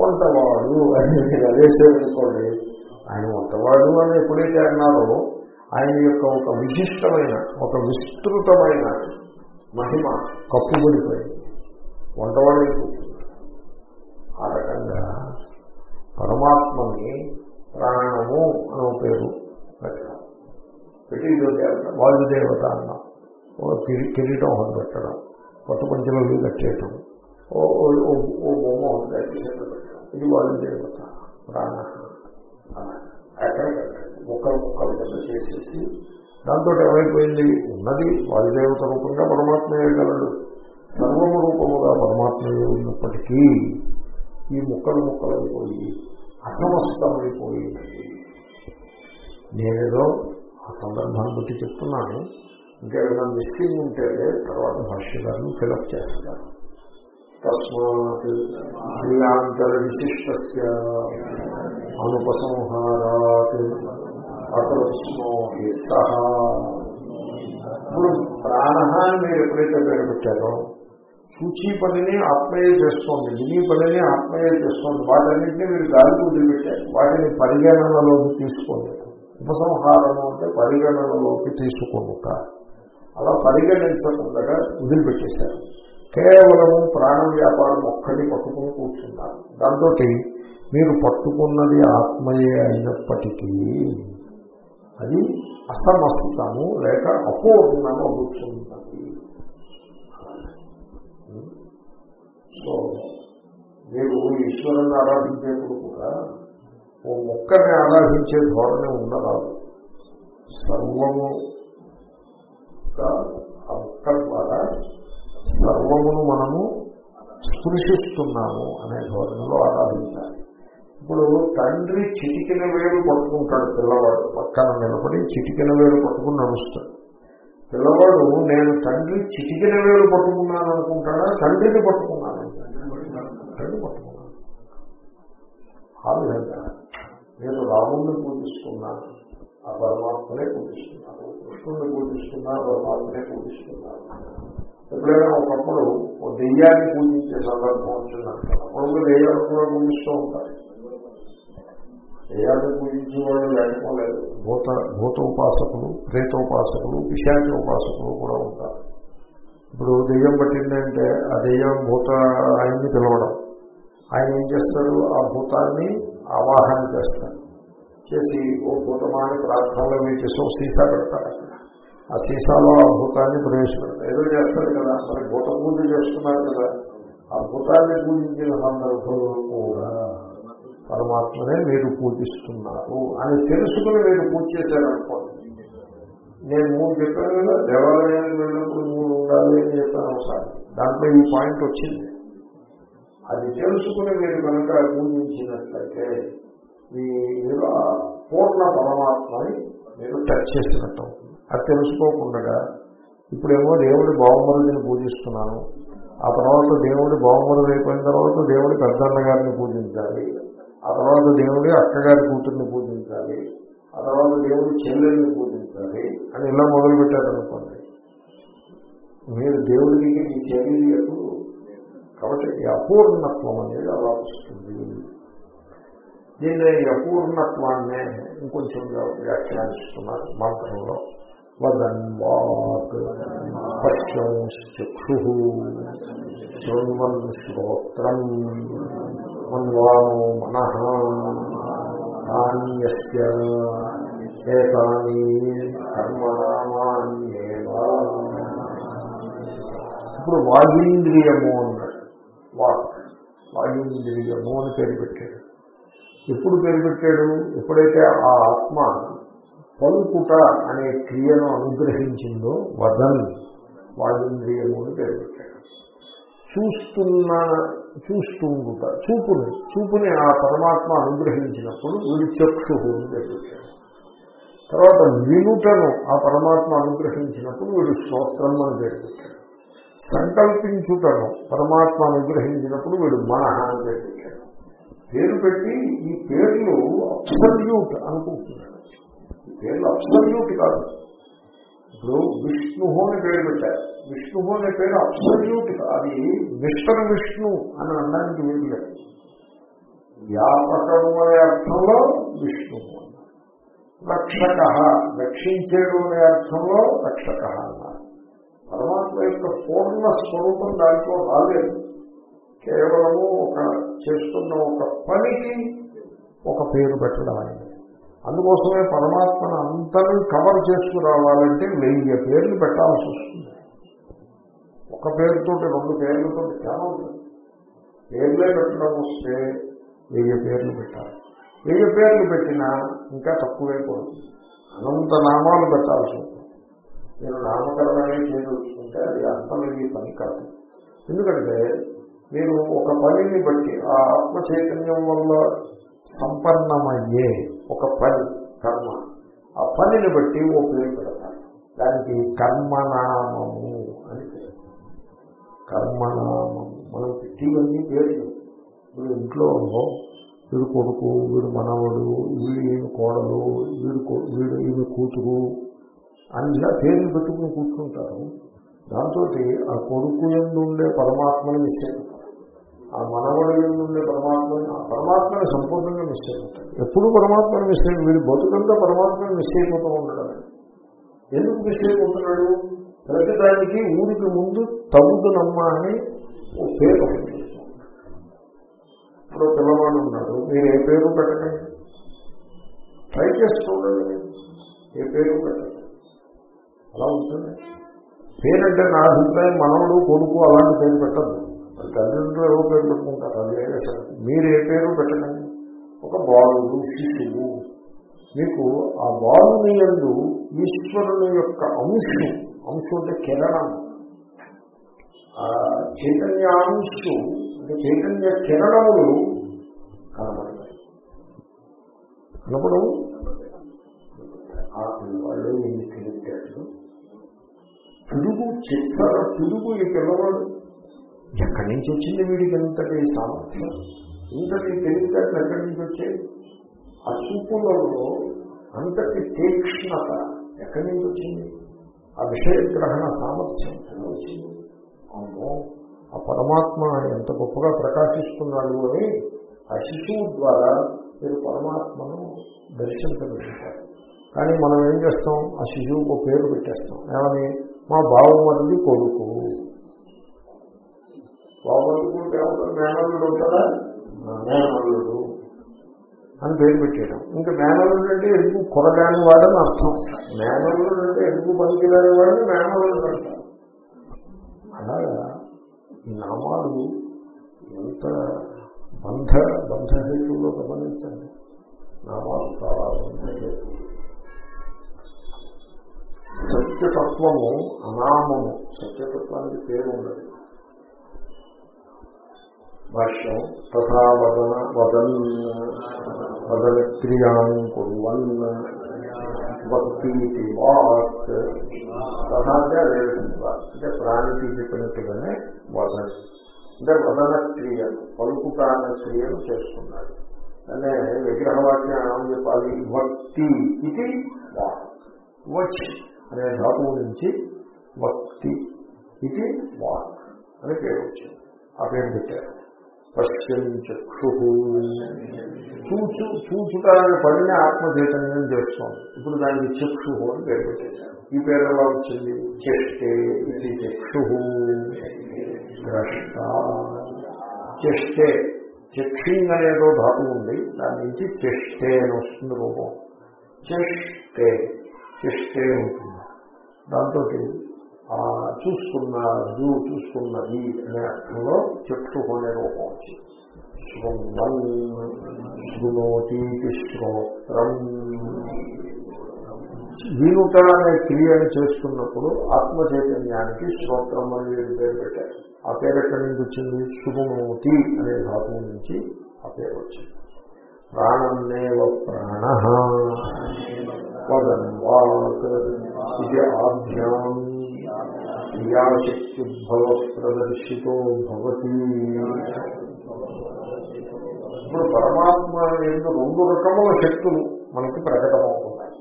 వంటవాడు అని అదేసేదనుకోండి ఆయన వంటవాడు అని ఎప్పుడైతే అన్నారో ఆయన యొక్క ఒక విశిష్టమైన ఒక విస్తృతమైన మహిమ కప్పుబడిపోయింది. వంటవాడు అయిపోతుంది ఆ రకంగా పరమాత్మని ప్రాణము అనే పేరు పెట్టడం. పెట్టి ఇదో దేవత వాయుదేవత అన్నాం. కిరీటం ఒకటి పెట్టడం కొత్త పంచలు కట్టేయటం. ఓ ఓ బొమ్మ ఒకటి కట్టేసేట్టు పెట్టడం. ఇది వాయుదేవత ప్రాణ. అక్కడ ముక్కలు ముక్కలు కింద చేసేసి దాంతో ఏమైపోయింది? ఉన్నది వాయుదేవత రూపంగా పరమాత్మ వేయగలడు సర్వరూపముగా పరమాత్మయే ఉన్నప్పటికీ ఈ ముక్కలు ముక్కలైపోయి అసమస్తమైపోయినది నేనేదో ఆ సందర్భాన్ని బట్టి చెప్తున్నాను. ఇంకేమైనా మిస్టింగ్ ఉంటే తర్వాత భాష్యకారులు ఫిలప్ చేస్తారు తస్మాత్ క్రియాంతర విశిష్ట అనుపసంహారాత్ అకృష్ణో హి ఇప్పుడు ప్రాణహాన్ని మీరు ఎప్పుడైతే పేరు పెట్టారో సూచి పనిని ఆత్మయే చేస్తోంది విని పనిని ఆత్మయే చేస్తోంది. వాటన్నింటినీ మీరు గాలికి వదిలిపెట్టారు వాటిని పరిగణనలోకి తీసుకోలేదు ఉపసంహారము అంటే పరిగణనలోకి తీసుకుంట అలా పరిగణించకుండా వదిలిపెట్టేశారు. కేవలము ప్రాణ వ్యాపారం ఒక్కటి పట్టుకుని కూర్చున్నారు. దాంతో మీరు పట్టుకున్నది ఆత్మయే అయినప్పటికీ అది అసమస్తము లేక అపూర్ణము అవుతున్నది. సో మీరు ఈశ్వరుని ఆరాధించేప్పుడు కూడా ఓ మొక్కని ఆరాధించే ధోరణి ఉండరాదు. సర్వము ఆ మొక్క ద్వారా సర్వమును మనము స్పృశిస్తున్నాము అనే ధోరణిలో ఆరాధించాలి. ఇప్పుడు తండ్రి చిటికిన వేలు పట్టుకుంటాడు పిల్లవాడు పక్కన నిలబడి చిటికిన వేలు పట్టుకుని నడుస్తాడు. పిల్లవాడు నేను తండ్రి చిటికిన వేలు పట్టుకున్నాను అనుకుంటాడా? తండ్రిని పట్టుకున్నాను? తండ్రి పట్టుకున్నాను ఆ విధంగా నేను రాముణ్ణి పూజిస్తున్నాను ఆ పరమాత్మనే పూజిస్తున్నాను కృష్ణుణ్ణి పూజిస్తున్నా పరమాత్మనే పూజిస్తున్నాను ఎప్పుడైనా ఒకప్పుడు ఓ దెయ్యాన్ని పూజించే సందర్భం వచ్చిందంట. అప్పుడు దెయ్యాలు కూడా పూజిస్తూ ఉంటారు దెయ్యాన్ని పూజించే వాళ్ళు లేకపోలేదు భూత భూతోపాసకులు ప్రేతోపాసకులు పిశాచోపాసకులు కూడా ఉంటారు. ఇప్పుడు దెయ్యం పట్టిందంటే ఆ దెయ్యం భూత ఆయన్ని పిలవడం. ఆయన ఏం చేస్తారు ఆ భూతాన్ని ఆవాహన చేస్తారు చేసి ఓ భూతమాని ప్రార్థనలో మీరు చేసి ఓ సీసా పెడతారు ఆ సీసాలో ఆ భూతాన్ని ప్రవేశపెడతారు ఏదో చేస్తారు కదా. మరి భూత పూజ చేస్తున్నారు కదా. ఆ భూతాన్ని పూజించిన సందర్భంలో కూడా పరమాత్మనే మీరు పూజిస్తున్నారు అని తెలుసుకుని మీరు పూజ చేశారనుకోండి. నేను మూడు చెప్పాను కదా దేవాలయానికి వెళ్ళినప్పుడు మూడు ఉండాలి అని చెప్పాను ఒకసారి. దాంట్లో ఈ పాయింట్ వచ్చింది. అది తెలుసుకుని మీరు కనుక పూజించినట్లయితే మీరు ఆ పూర్ణ పరమాత్మని మీరు టచ్ చేసినట్టు అవుతుంది. అది తెలుసుకోకుండా ఇప్పుడేమో దేవుడి బావమరుదిని పూజిస్తున్నాను. ఆ తర్వాత దేవుడి బావమరుడు అయిపోయిన తర్వాత దేవుడి పెద్దన్న గారిని పూజించాలి. ఆ తర్వాత దేవుడి అక్కగారి కూతుర్ని పూజించాలి. ఆ తర్వాత దేవుడి చెల్లెల్ని పూజించాలి అని ఇలా మొదలు పెట్టారనుకోండి మీరు దేవుడికి ఈ చెల్లెలు కాబట్టి ఈ అపూర్ణత్వం అనేది అలా వస్తుంది. దీన్ని ఈ అపూర్ణత్వాన్నే ఇంకొంచెం వ్యాఖ్యానిస్తున్నారు మంత్రంలో వదన్వాక్ పశ్యంశ్చక్షు శృణ్వన్ శ్రోత్రం మన్వానో మన తాన్యస్య ఏతాని కర్మణామాన్యేవ. ఇప్పుడు వాగింద్రియము అన్నాడు వాక్ వాగింద్రియము అని పేరు పెట్టాడు. ఎప్పుడు పేరు పెట్టాడు? ఎప్పుడైతే ఆ ఆత్మ పలుకుట అనే క్రియను అనుగ్రహించిందో వదన్. వాయుంద్రియము అని పేరు పెట్టాడు. చూస్తున్న చూస్తుండుట చూపుని చూపుని ఆ పరమాత్మ అనుగ్రహించినప్పుడు వీడి చక్షు అని పేరు పెట్టాడు. తర్వాత వినుటను ఆ పరమాత్మ అనుగ్రహించినప్పుడు వీడు శ్రోత్రం అని పేరు పెట్టాడు. సంకల్పించుటను పరమాత్మ అనుగ్రహించినప్పుడు వీడు మనహ అని పేరు పెట్టాడు పేరు పెట్టి ఈ పేర్లు అబ్సల్యూట్ అనుకుంటున్నాడు. ఈ పేర్లు అబ్సల్యూట్ కాదు. ఇప్పుడు విష్ణు అని పేరు పెట్టారు. విష్ణు అనే పేరు అబ్సల్యూట్ అది మిస్టర్ విష్ణు అని అనడానికి వీలు లేదు. వ్యాపకము అనే అర్థంలో విష్ణు రక్షక రక్షించేడు అనే అర్థంలో రక్షక అన్నారు పరమాత్మ యొక్క పూర్ణ స్వరూపం దాంట్లో రాలేదు. కేవలము ఒక చేస్తున్న ఒక పనికి ఒక పేరు పెట్టడం అనేది అందుకోసమే పరమాత్మను అంతరం కవర్ చేసుకురావాలంటే వెయ్యి పేర్లు పెట్టాల్సి వస్తుంది. ఒక పేరుతోటి రెండు పేర్లతో చాలా పేర్లే పెట్టడం వస్తే వెయ్యి పేర్లు పెట్టాలి. వెయ్యి పేర్లు పెట్టినా ఇంకా తక్కువైపోతుంది అనంత నామాలు పెట్టాల్సి ఉంటుంది నేను నామకరణమే చేయదలుచుకుంటే అది అర్థమయ్యే పని కాదు. ఎందుకంటే మీరు ఒక పనిని బట్టి ఆ ఆత్మ చైతన్యం వల్ల సంపన్నమయ్యే ఒక పని కర్మ. ఆ పనిని బట్టి ఓ పేరు పెడతారు. దానికి కర్మనామము అని పేరు. కర్మనామము. మనం పెట్టివన్నీ పేర్లు. వీడు ఇంట్లో వీడు కొడుకు వీడు మనవడు వీడు ఈయన కోడలు వీడు వీడు ఈయన కూతురు అని ఇలా పేర్లు పెట్టుకుని కూర్చుంటారు. దాంతో ఆ కొడుకు ఉండే పరమాత్మని మిస్ అయిపోతారు ఆ మనవడి ఉండే పరమాత్మని ఆ పరమాత్మని సంపూర్ణంగా మిస్ అయిపోతారు ఎప్పుడు పరమాత్మని మిస్ అయిపోయి వీడు బతుకంతా పరమాత్మని మిస్ అయిపోతూ ఉంటాడు. ఎందుకు మిస్ అయిపోతున్నాడు ప్రతిదానికి ఊరికి ముందు తగుదునమ్మ అని ఓ పేరు ఇప్పుడు పిల్లవాడు ఉన్నాడు. మీరు ఏ పేరు పెట్టండి? ట్రై చేస్తూ చూడండి. ఏ పేరు పెట్టండి? అలా ఉంటుంది? పేరంటే నా అభిప్రాయం మనవడు కొడుకు అలాంటి పేరు పెట్టద్దు. తల్లిదండ్రులు ఏవో పేరు పెట్టుకుంటారు అది వేరే సంగతి మీరు ఏ పేరు పెట్టకండి. ఒక బాలుడు శిశువు. మీకు ఆ బాలుని ఎందు ఈశ్వరుని యొక్క అంశం అంశం అంటే కిరణం. చైతన్య అంశం అంటే చైతన్య కిరణములు కనబడతాయి. కనపడవు? ఆ పిల్లవాళ్ళు ఎన్ని తెలియట్లేదు పిడుగు చేస్తారా పిడుగు ఈ పిల్లవాడు. ఎక్కడి నుంచి వచ్చింది వీడికి ఎంతటి సామర్థ్యం? ఇంతటి తెలివితేటలు ఎక్కడి నుంచి వచ్చాయి ఆ చూపులలో అంతటి తీక్ష్ణత ఎక్కడి నుంచి వచ్చింది? ఆ విషయగ్రహణ సామర్థ్యం ఎలా వచ్చింది? అవును ఆ పరమాత్మ ఎంత గొప్పగా ప్రకాశిస్తున్నాడు అని ఆ శిశువు ద్వారా మీరు పరమాత్మను దర్శించగలుగుతారు. కానీ మనం ఏం చేస్తాం? ఆ శిశువుకు పేరు పెట్టేస్తాం. ఏమని? మా బావమరిది కొడుకు. బావమరిది మేనల్లుడు ఉంటారా మేనల్లుడు. అని పేరు పెట్టేయడం ఇంకా మేనల్లుడు అంటే ఎందుకు కొరగాని వాడని అర్థం. మేనల్లుడు అంటే ఎందుకు పనికిరాని వాడని మేనల్లుడు అంటారు. అలాగా ఈ నామాలు ఎంత బంధ బంధహేతుల్లో గమనించండి. నామాలు చాలా బంధహేతులు సత్యతత్వము అనామము. సత్యతత్వానికి పేరు ఉండదు. భాష్యం తథా వదన వదన్ వదన క్రియాం కుర్వన్ భక్తి వాక్ తథా అంటే అదే విధంగా అంటే ప్రాణికి చెప్పినట్టుగానే వదన్. అంటే వదన క్రియలు పలుకుతాన క్రియలు చేస్తున్నాడు అంటే విగ్రహవాక్యం ఏమని చెప్పాలి? భక్తి ఇది వాక్ వచ్చి. అనే ధాతువు నుంచి భక్తి ఇది వాక్ అని పేరు వచ్చింది. ఆ పేరు పెట్టారు. పశ్చిమ చక్షు. చూచు చూచుటానికి పడిన ఆత్మ చైతన్యం చేస్తోంది. ఇప్పుడు దానికి చక్షు అని పేరు పెట్టేశారు. ఈ పేరు ఎలా వచ్చింది? చెష్టే ఇది చక్షు. ద్రష్ట. చెష్టే చక్షింగ్ అనేదో ధాతువు ఉంది. దాని నుంచి చెష్టే అని వస్తుంది రూపం. చెష్టే చెష్టే ఉంటుంది. దాంతో చూసుకున్నారు చూసుకున్నది అనే అర్థంలో చెప్పుకునే రూపం వచ్చింది. శృంగం శృణోతి శ్రోత్రం. వినుట అనే క్రియను చేస్తున్నప్పుడు ఆత్మ చైతన్యానికి శ్రోత్రం అని పేరు పెట్టారు. ఆ పేరు ఎక్కడి నుంచి వచ్చింది? శుభమోతి అనే ధాతువు నుంచి ఆ పేరు వచ్చింది. ప్రాణం నేవ ప్రాణ. వదన్వాక్ ఇది ఆభ్యాం క్రియాశక్త్యుద్భవ ప్రదర్శితో భవతి ఇప్పుడు పరమాత్మ ఎందు రెండు రకముల శక్తులు మనకి ప్రకటమవుతున్నాయి.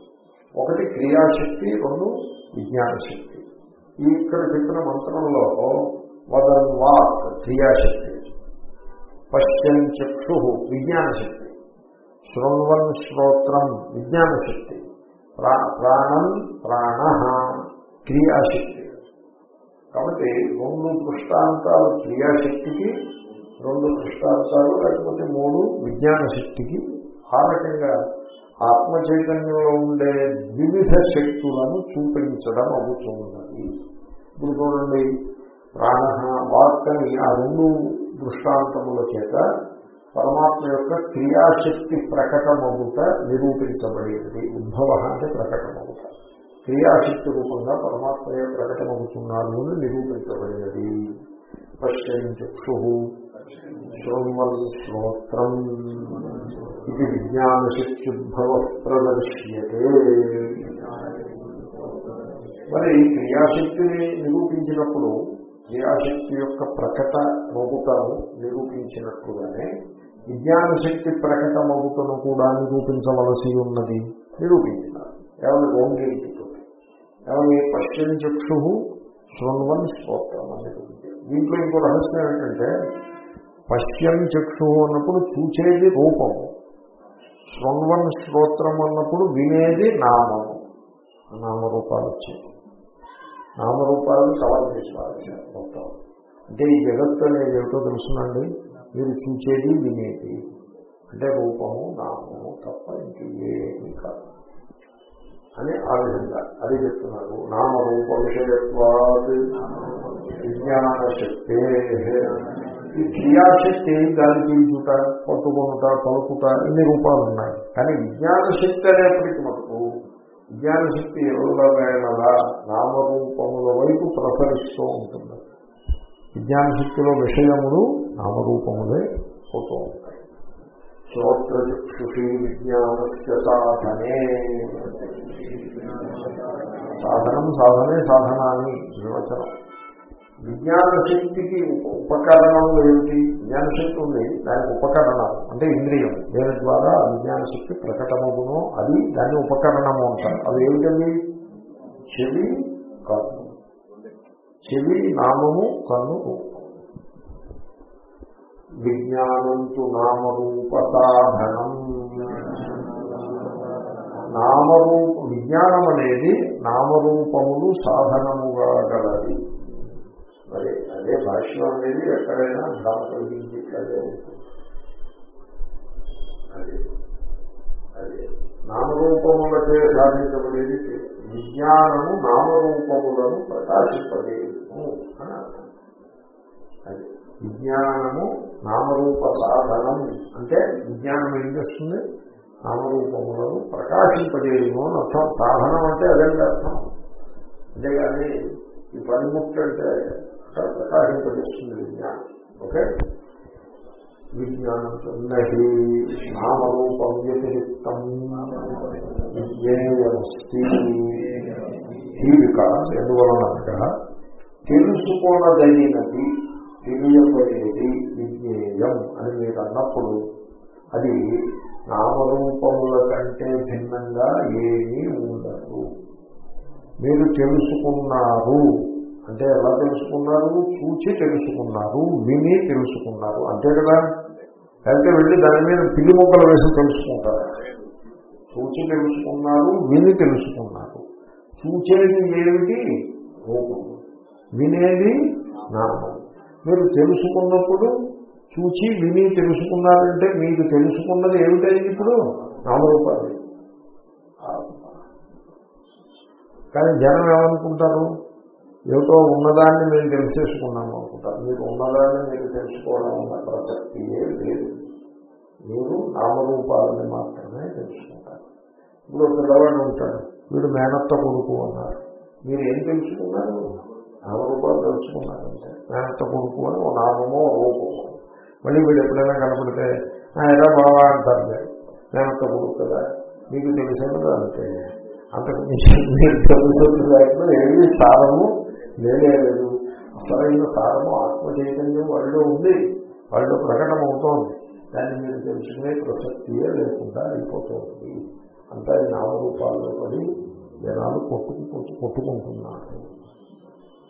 ఒకటి క్రియాశక్తి రెండు విజ్ఞాన శక్తి ఈ ఇక్కడ చెప్పిన మంత్రంలో వదన్వాక్ క్రియాశక్తి పశ్చన్ చక్షు విజ్ఞాన శక్తి శృణ్వన్ శ్రోత్రం విజ్ఞాన శక్తి ప్రాణం ప్రాణ క్రియాశక్తి. కాబట్టి రెండు దృష్టాంతాలు క్రియాశక్తికి రెండు దృష్టాంతాలు లేకపోతే మూడు విజ్ఞాన శక్తికి ఆ రకంగా ఆత్మ చైతన్యంలో ఉండే వివిధ శక్తులను చూపించడం అవుతున్నది. ఇప్పుడు చూడండి ప్రాణ వాక్ అని ఆ రెండు దృష్టాంతముల చేత పరమాత్మ యొక్క క్రియాశక్తి ప్రకటమవుట నిరూపించబడేది. ఉద్భవ అంటే ప్రకటమవుట క్రియాశక్తి రూపంగా పరమాత్మయే ప్రకటమవుతున్నారు అని నిరూపించబడినది పశ్చక్షు శృణ్వల్ శ్రోత్రం. ఇది విజ్ఞానశక్త్యుద్భవ ప్రదర్శ్యతే. మరి క్రియాశక్తిని నిరూపించినప్పుడు క్రియాశక్తి యొక్క ప్రకట మగుటను నిరూపించినట్లుగానే విజ్ఞాన శక్తి ప్రకటమవుతను కూడా నిరూపించవలసి ఉన్నది. నిరూపించినారు ఎవరి ఓంగేటితో ఎవరి పశ్చిమ చక్షు శృణ్వన్ స్తోత్రం అని నిరూపించారు దీంట్లో ఇంకో రహస్యం ఏంటంటే పశ్చిమ చక్షు అన్నప్పుడు చూచేది రూపము శృణ్వన్ స్తోత్రం అన్నప్పుడు వినేది నామము నామరూపాలు వచ్చేది నామరూపాలను కవర్ చేసి మొత్తం. అంటే ఈ జగత్తు అనేది ఏమిటో తెలుసునండి. మీరు చూచేది వినేది. అంటే రూపము నామము తప్ప ఇంకేమీ కాదు. అని ఆ విధంగా అది చెప్తున్నారు. నామరూప విషయత్వాది విజ్ఞాన శక్తే ఈ క్రియాశక్తి గాలి పీల్చుట పట్టుకొనుట పలుకుట ఇన్ని రూపాలు ఉన్నాయి కానీ విజ్ఞాన శక్తి అనేప్పటికీ మటుకు విజ్ఞాన శక్తి ఎవరులవేళలా నామరూపముల వైపు ప్రసరిస్తూ ఉంటుంది. విజ్ఞాన శక్తిలో విషయములు నామరూపములే పోతూ ఉంటాయి. శ్రోత్రచక్షుషి విజ్ఞానస్య సాధనే. సాధనం సాధనే సాధనాన్ని నిర్వచనం. విజ్ఞాన శక్తికి ఉపకరణము ఏమిటి? విజ్ఞాన శక్తి ఉంది దానికి ఉపకరణం అంటే ఇంద్రియం. దేని ద్వారా? విజ్ఞాన శక్తి ప్రకటమగునో అది దాన్ని ఉపకరణము అంటారు. అది ఏమిటండి చెవి కన్ను. చెవి నామము కన్ను రూపం. విజ్ఞానంతు నామరూప సాధనం నామరూప విజ్ఞానం అనేది నామరూపములు సాధనముగా గలది. మరి అదే భాష్యం అనేది ఎక్కడైనా ధర కలిగించేట్లాగే ఉంటుంది. అదే అది నామరూపములకే సాధించబడేది విజ్ఞానము నామరూపములను ప్రకాశింపలేదు అని అర్థం. అదే విజ్ఞానము నామరూప సాధనం అంటే విజ్ఞానం ఏం చేస్తుంది? నామరూపములను ప్రకాశింపజేయము అని అర్థం. సాధనం అంటే అదండి అర్థం. అంతేగాని ఈ పనిముట్టు అంటే ప్రకాశింపజేస్తుంది విజ్ఞానం. ఓకే? విజ్ఞానం నహి నామరూపం వ్యతిరిక్తం. విజ్ఞేయమస్తి. ఈ వికాస్ తెలుసుకోనదగినది తెలియబడేది విజ్ఞేయం అని మీరు అన్నప్పుడు అది నామరూపముల కంటే భిన్నంగా ఏమీ ఉండదు. మీరు తెలుసుకున్నారు. అంటే ఎలా తెలుసుకున్నారు? చూచి తెలుసుకున్నారు. విని తెలుసుకున్నారు. అంతే కదా? లేకపోతే వెళ్ళి దాని మీద పిల్లి మొక్కలు వేసి తెలుసుకుంటారు. చూచి తెలుసుకున్నారు విని తెలుసుకున్నారు. చూచేది ఏమిటి? రూపం వినేది నామం. మీరు తెలుసుకున్నప్పుడు చూచి విని తెలుసుకున్నారంటే మీకు తెలుసుకున్నది ఏమిటైంది ఇప్పుడు? నామరూపాలు కానీ జనం ఏమనుకుంటారు? ఏమిటో ఉన్నదాన్ని మేము తెలిసేసుకున్నాము అనుకుంటారు మీరు ఉన్నదాన్ని మీరు తెలుసుకోవడం అన్న ప్రసక్తియే లేదు. మీరు నామరూపాలని మాత్రమే తెలుసుకుంటారు. ఇప్పుడు పిల్లవాడు ఉంటాడు. వీడు మేనత్త కొడుకు అన్నారు. మీరు ఏం తెలుసుకున్నారు? నామరూపాలు తెలుసుకున్నారంటే మేనత్త కొడుకు అని ఓ నామమో రూపమో. మళ్ళీ వీడు ఎప్పుడైనా కనపడితే ఎలా బావా అంటారు నేను మేనత్త కదా మీకు తెలిసినది అంతే. అంతకు మీరు తెలుసుకున్న దాంట్లో ఏమీ సారము లేదు. అసలైన సారము ఆత్మ చైతన్యం వాళ్ళు ఉంది. వాళ్ళు ప్రకటమవుతోంది దాన్ని మీరు తెలుసుకునే ప్రసక్తియే లేకుండా అయిపోతుంది. అంతా నామరూపాల్లో పడి జనాలు కొట్టుకు కొట్టుకుంటున్నారు.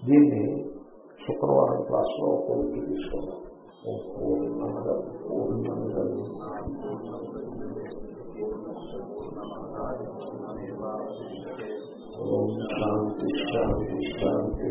దీన్ని శుక్రవారం క్లాస్లో కొడుకు తీసుకోవాలి ఓం శాంతి శాంతి శాంతి